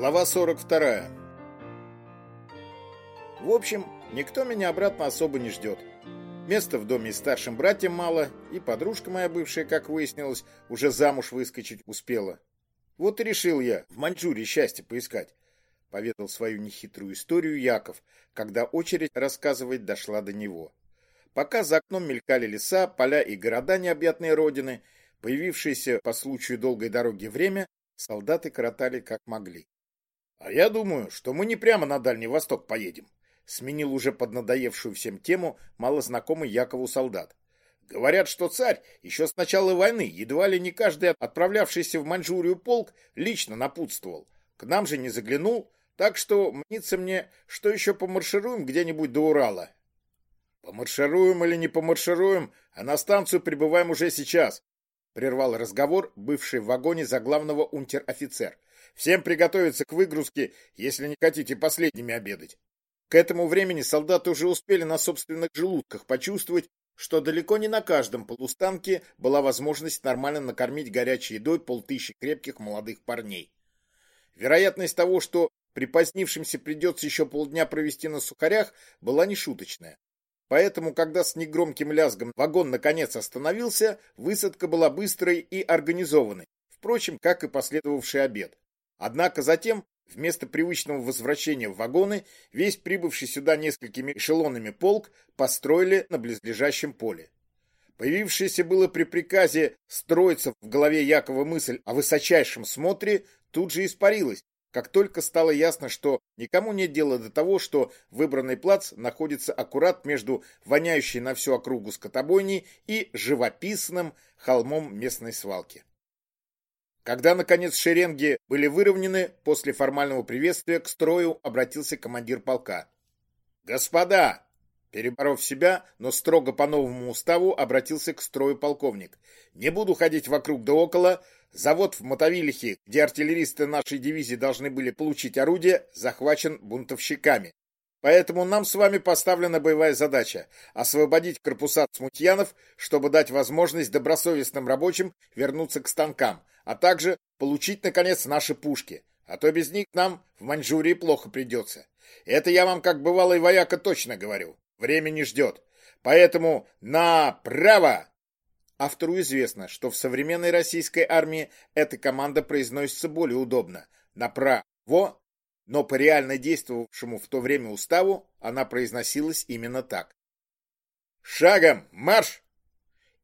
Глава 42. В общем, никто меня обратно особо не ждет. Места в доме и старшим братьям мало, и подружка моя бывшая, как выяснилось, уже замуж выскочить успела. Вот и решил я в Маньчжурии счастье поискать. Поведал свою нехитрую историю Яков, когда очередь рассказывать дошла до него. Пока за окном мелькали леса, поля и города необъятной родины, появившееся по случаю долгой дороги время, солдаты коротали как могли. А я думаю, что мы не прямо на Дальний Восток поедем, сменил уже поднадоевшую всем тему малознакомый Якову солдат. Говорят, что царь еще с начала войны едва ли не каждый отправлявшийся в Маньчжурию полк лично напутствовал. К нам же не заглянул, так что мнится мне, что еще помаршируем где-нибудь до Урала. Помаршируем или не помаршируем, а на станцию прибываем уже сейчас, прервал разговор бывший в вагоне за главного унтер-офицер. Всем приготовиться к выгрузке, если не хотите последними обедать. К этому времени солдаты уже успели на собственных желудках почувствовать, что далеко не на каждом полустанке была возможность нормально накормить горячей едой полтысячи крепких молодых парней. Вероятность того, что припозднившимся придется еще полдня провести на сухарях, была нешуточная. Поэтому, когда с негромким лязгом вагон наконец остановился, высадка была быстрой и организованной, впрочем, как и последовавший обед. Однако затем, вместо привычного возвращения в вагоны, весь прибывший сюда несколькими эшелонами полк построили на близлежащем поле. Появившаяся было при приказе строиться в голове Якова мысль о высочайшем смотре тут же испарилась, как только стало ясно, что никому нет дела до того, что выбранный плац находится аккурат между воняющей на всю округу скотобойней и живописным холмом местной свалки. Когда, наконец, шеренги были выровнены, после формального приветствия к строю обратился командир полка. «Господа!» Переборов себя, но строго по новому уставу обратился к строю полковник. «Не буду ходить вокруг да около. Завод в Мотовилихе, где артиллеристы нашей дивизии должны были получить орудие, захвачен бунтовщиками. Поэтому нам с вами поставлена боевая задача – освободить корпуса смутьянов, чтобы дать возможность добросовестным рабочим вернуться к станкам, а также получить, наконец, наши пушки. А то без них нам в Маньчжурии плохо придется. Это я вам как бывалый вояка точно говорю. Время не ждет. Поэтому направо! Автору известно, что в современной российской армии эта команда произносится более удобно. Направо но по реально действовавшему в то время уставу она произносилась именно так. «Шагом! Марш!»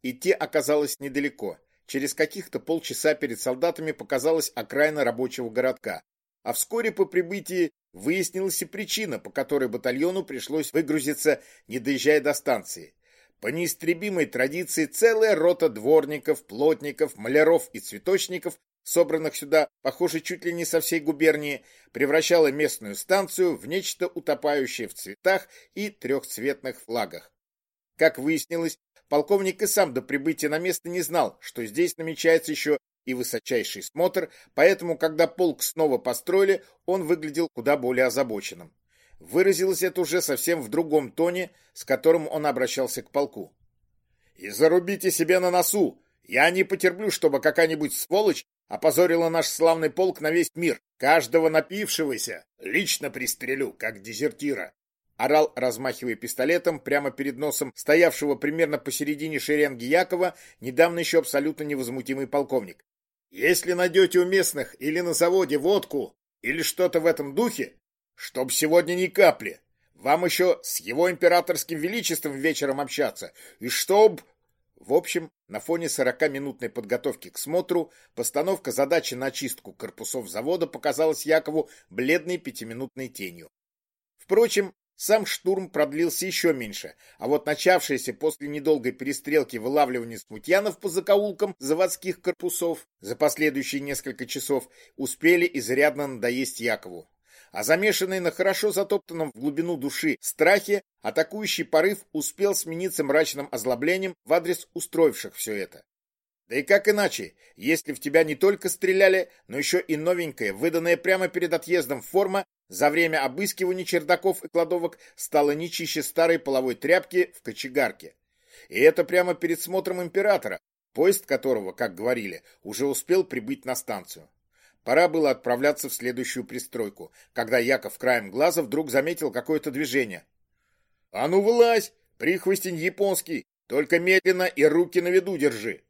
Идти оказалось недалеко. Через каких-то полчаса перед солдатами показалась окраина рабочего городка. А вскоре по прибытии выяснилась и причина, по которой батальону пришлось выгрузиться, не доезжая до станции. По неистребимой традиции целая рота дворников, плотников, маляров и цветочников собранных сюда, похоже, чуть ли не со всей губернии, превращала местную станцию в нечто утопающее в цветах и трехцветных флагах. Как выяснилось, полковник и сам до прибытия на место не знал, что здесь намечается еще и высочайший смотр, поэтому, когда полк снова построили, он выглядел куда более озабоченным. Выразилось это уже совсем в другом тоне, с которым он обращался к полку. «И зарубите себе на носу! Я не потерплю, чтобы какая-нибудь сволочь опозорила наш славный полк на весь мир. Каждого напившегося лично пристрелю, как дезертира. Орал, размахивая пистолетом, прямо перед носом стоявшего примерно посередине шеренги Якова, недавно еще абсолютно невозмутимый полковник. Если найдете у местных или на заводе водку, или что-то в этом духе, чтоб сегодня ни капли, вам еще с его императорским величеством вечером общаться, и чтоб... В общем, на фоне 40-минутной подготовки к смотру, постановка задачи на очистку корпусов завода показалась Якову бледной пятиминутной тенью. Впрочем, сам штурм продлился еще меньше, а вот начавшееся после недолгой перестрелки вылавливание смутьянов по закоулкам заводских корпусов за последующие несколько часов успели изрядно надоесть Якову а замешанный на хорошо затоптанном в глубину души страхе, атакующий порыв успел смениться мрачным озлоблением в адрес устроивших все это. Да и как иначе, если в тебя не только стреляли, но еще и новенькая, выданная прямо перед отъездом форма, за время обыскивания чердаков и кладовок стала не чище старой половой тряпки в кочегарке. И это прямо перед смотром императора, поезд которого, как говорили, уже успел прибыть на станцию. Пора было отправляться в следующую пристройку, когда Яков краем глаза вдруг заметил какое-то движение. «А ну вылазь! Прихвостень японский! Только медленно и руки на виду держи!»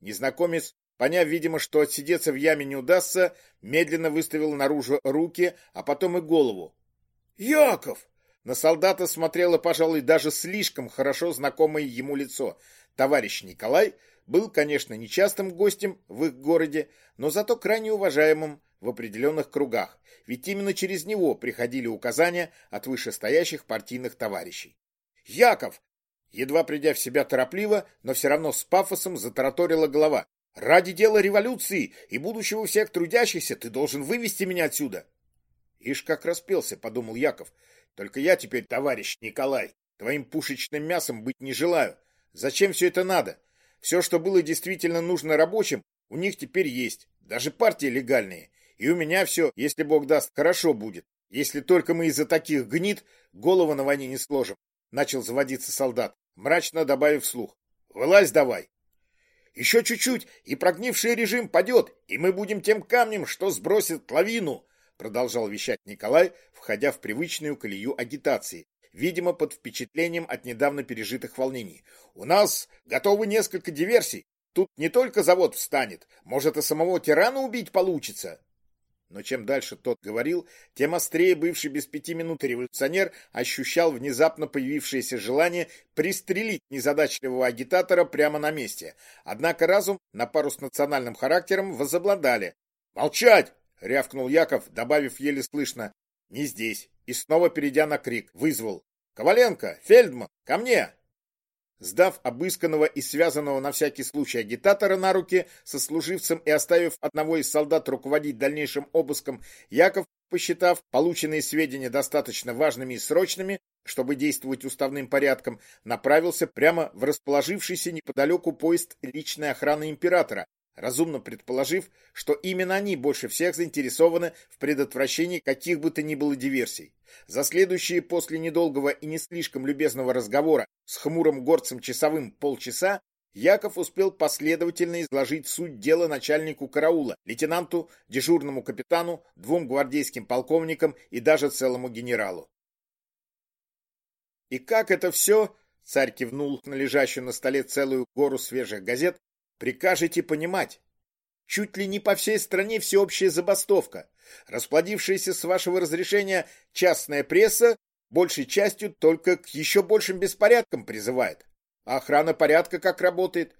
Незнакомец, поняв, видимо, что отсидеться в яме не удастся, медленно выставил наружу руки, а потом и голову. «Яков!» На солдата смотрело, пожалуй, даже слишком хорошо знакомое ему лицо. Товарищ Николай был, конечно, нечастым гостем в их городе, но зато крайне уважаемым в определенных кругах, ведь именно через него приходили указания от вышестоящих партийных товарищей. «Яков!» Едва придя в себя торопливо, но все равно с пафосом затараторила голова. «Ради дела революции и будущего всех трудящихся ты должен вывести меня отсюда!» «Ишь, как распелся!» — подумал Яков. «Только я теперь, товарищ Николай, твоим пушечным мясом быть не желаю. Зачем все это надо? Все, что было действительно нужно рабочим, у них теперь есть. Даже партии легальные. И у меня все, если Бог даст, хорошо будет. Если только мы из-за таких гнид голову на войне не сложим. Начал заводиться солдат, мрачно добавив вслух. Вылазь давай. Еще чуть-чуть, и прогнивший режим падет, и мы будем тем камнем, что сбросит лавину, продолжал вещать Николай, входя в привычную колею агитации, видимо, под впечатлением от недавно пережитых волнений. «У нас готовы несколько диверсий. Тут не только завод встанет, может и самого тирана убить получится». Но чем дальше тот говорил, тем острее бывший без пяти минут революционер ощущал внезапно появившееся желание пристрелить незадачливого агитатора прямо на месте. Однако разум на пару с национальным характером возобладали. «Молчать!» — рявкнул Яков, добавив еле слышно. «Не здесь и снова, перейдя на крик, вызвал «Коваленко! Фельдман! Ко мне!» Сдав обысканного и связанного на всякий случай агитатора на руки со служивцем и оставив одного из солдат руководить дальнейшим обыском, Яков, посчитав полученные сведения достаточно важными и срочными, чтобы действовать уставным порядком, направился прямо в расположившийся неподалеку поезд личной охраны императора, разумно предположив, что именно они больше всех заинтересованы в предотвращении каких бы то ни было диверсий. За следующие после недолгого и не слишком любезного разговора с хмурым горцем часовым полчаса Яков успел последовательно изложить суть дела начальнику караула, лейтенанту, дежурному капитану, двум гвардейским полковникам и даже целому генералу. И как это все, царь кивнул на лежащую на столе целую гору свежих газет, Прикажете понимать. Чуть ли не по всей стране всеобщая забастовка. Расплодившаяся с вашего разрешения частная пресса большей частью только к еще большим беспорядкам призывает. А охрана порядка как работает?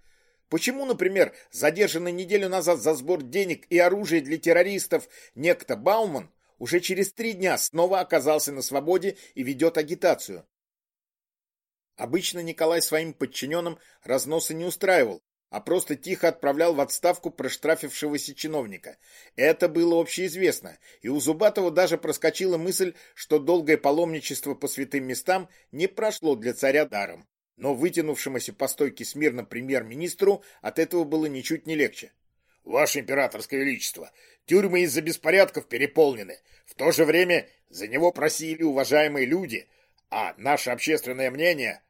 Почему, например, задержанный неделю назад за сбор денег и оружия для террористов некто Бауман уже через три дня снова оказался на свободе и ведет агитацию? Обычно Николай своим подчиненным разносы не устраивал, а просто тихо отправлял в отставку проштрафившегося чиновника. Это было общеизвестно, и у Зубатова даже проскочила мысль, что долгое паломничество по святым местам не прошло для царя даром. Но вытянувшемуся по стойке смирно премьер-министру от этого было ничуть не легче. «Ваше императорское величество, тюрьмы из-за беспорядков переполнены. В то же время за него просили уважаемые люди, а наше общественное мнение...»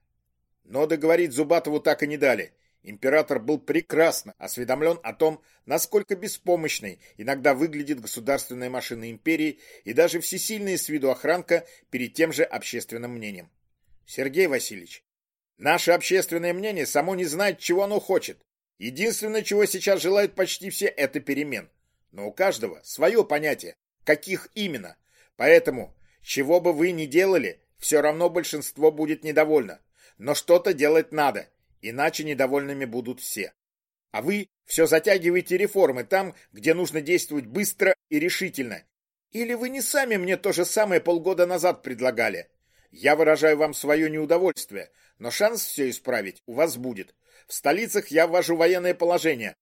Но договорить Зубатову так и не дали. Император был прекрасно осведомлен о том, насколько беспомощной иногда выглядит государственная машина империи и даже всесильная с виду охранка перед тем же общественным мнением. Сергей Васильевич, наше общественное мнение само не знает, чего оно хочет. Единственное, чего сейчас желают почти все, это перемен. Но у каждого свое понятие, каких именно. Поэтому, чего бы вы ни делали, все равно большинство будет недовольно. Но что-то делать надо – Иначе недовольными будут все. А вы все затягиваете реформы там, где нужно действовать быстро и решительно. Или вы не сами мне то же самое полгода назад предлагали? Я выражаю вам свое неудовольствие, но шанс все исправить у вас будет. В столицах я ввожу военное положение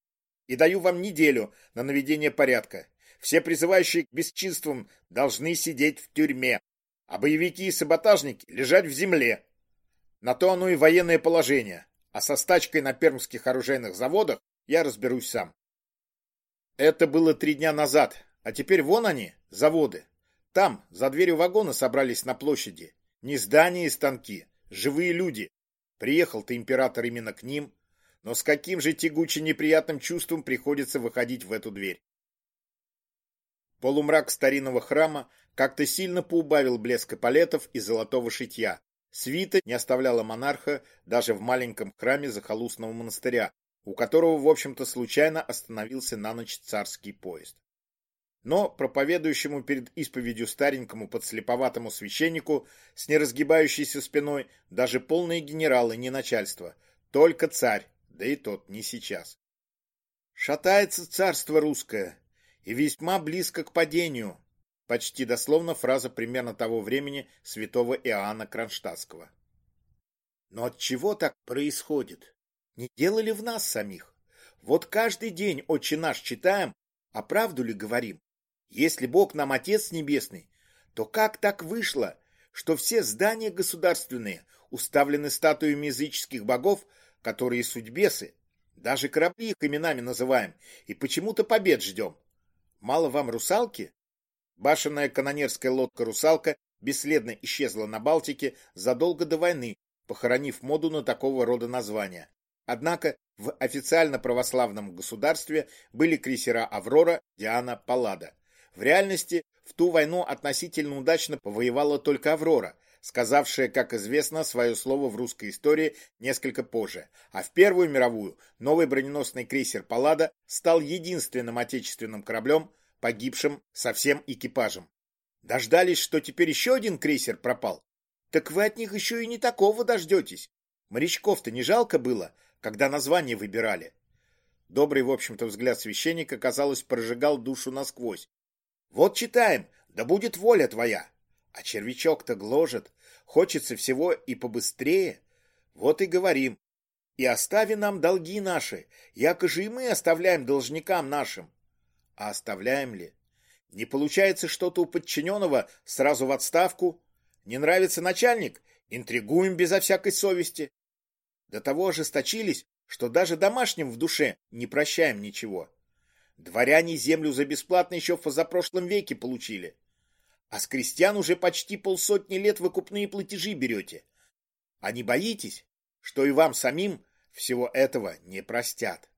и даю вам неделю на наведение порядка. Все призывающие к бесчинствам должны сидеть в тюрьме, а боевики и саботажники лежать в земле. На то оно и военное положение а со стачкой на пермских оружейных заводах я разберусь сам. Это было три дня назад, а теперь вон они, заводы. Там, за дверью вагона собрались на площади. Не здания и станки, живые люди. Приехал-то император именно к ним, но с каким же тягуче неприятным чувством приходится выходить в эту дверь. Полумрак старинного храма как-то сильно поубавил блеск эполетов и золотого шитья. Свита не оставляла монарха даже в маленьком храме захолустного монастыря, у которого, в общем-то, случайно остановился на ночь царский поезд. Но проповедующему перед исповедью старенькому подслеповатому священнику с неразгибающейся спиной даже полные генералы не начальство, только царь, да и тот не сейчас. Шатается царство русское и весьма близко к падению, почти дословно фраза примерно того времени святого Иоанна Кронштадтского. Но от чего так происходит? Не делали в нас самих? Вот каждый день «Отче наш» читаем, а правду ли говорим? Если Бог нам Отец Небесный, то как так вышло, что все здания государственные уставлены статуями языческих богов, которые судьбесы, даже корабли их именами называем, и почему-то побед ждем? Мало вам русалки? Башенная канонерская лодка «Русалка» бесследно исчезла на Балтике задолго до войны, похоронив моду на такого рода названия. Однако в официально православном государстве были крейсера «Аврора», «Диана», «Паллада». В реальности в ту войну относительно удачно повоевала только «Аврора», сказавшая, как известно, свое слово в русской истории несколько позже. А в Первую мировую новый броненосный крейсер «Паллада» стал единственным отечественным кораблем, погибшим со всем экипажем. Дождались, что теперь еще один крейсер пропал? Так вы от них еще и не такого дождетесь. Морячков-то не жалко было, когда название выбирали. Добрый, в общем-то, взгляд священника, казалось, прожигал душу насквозь. Вот читаем, да будет воля твоя. А червячок-то гложет, хочется всего и побыстрее. Вот и говорим. И остави нам долги наши, яко и мы оставляем должникам нашим. А оставляем ли? Не получается что-то у подчиненного сразу в отставку? Не нравится начальник? Интригуем безо всякой совести. До того ожесточились, что даже домашним в душе не прощаем ничего. Дворяне землю за бесплатно еще в позапрошлом веке получили. А с крестьян уже почти полсотни лет выкупные платежи берете. А не боитесь, что и вам самим всего этого не простят?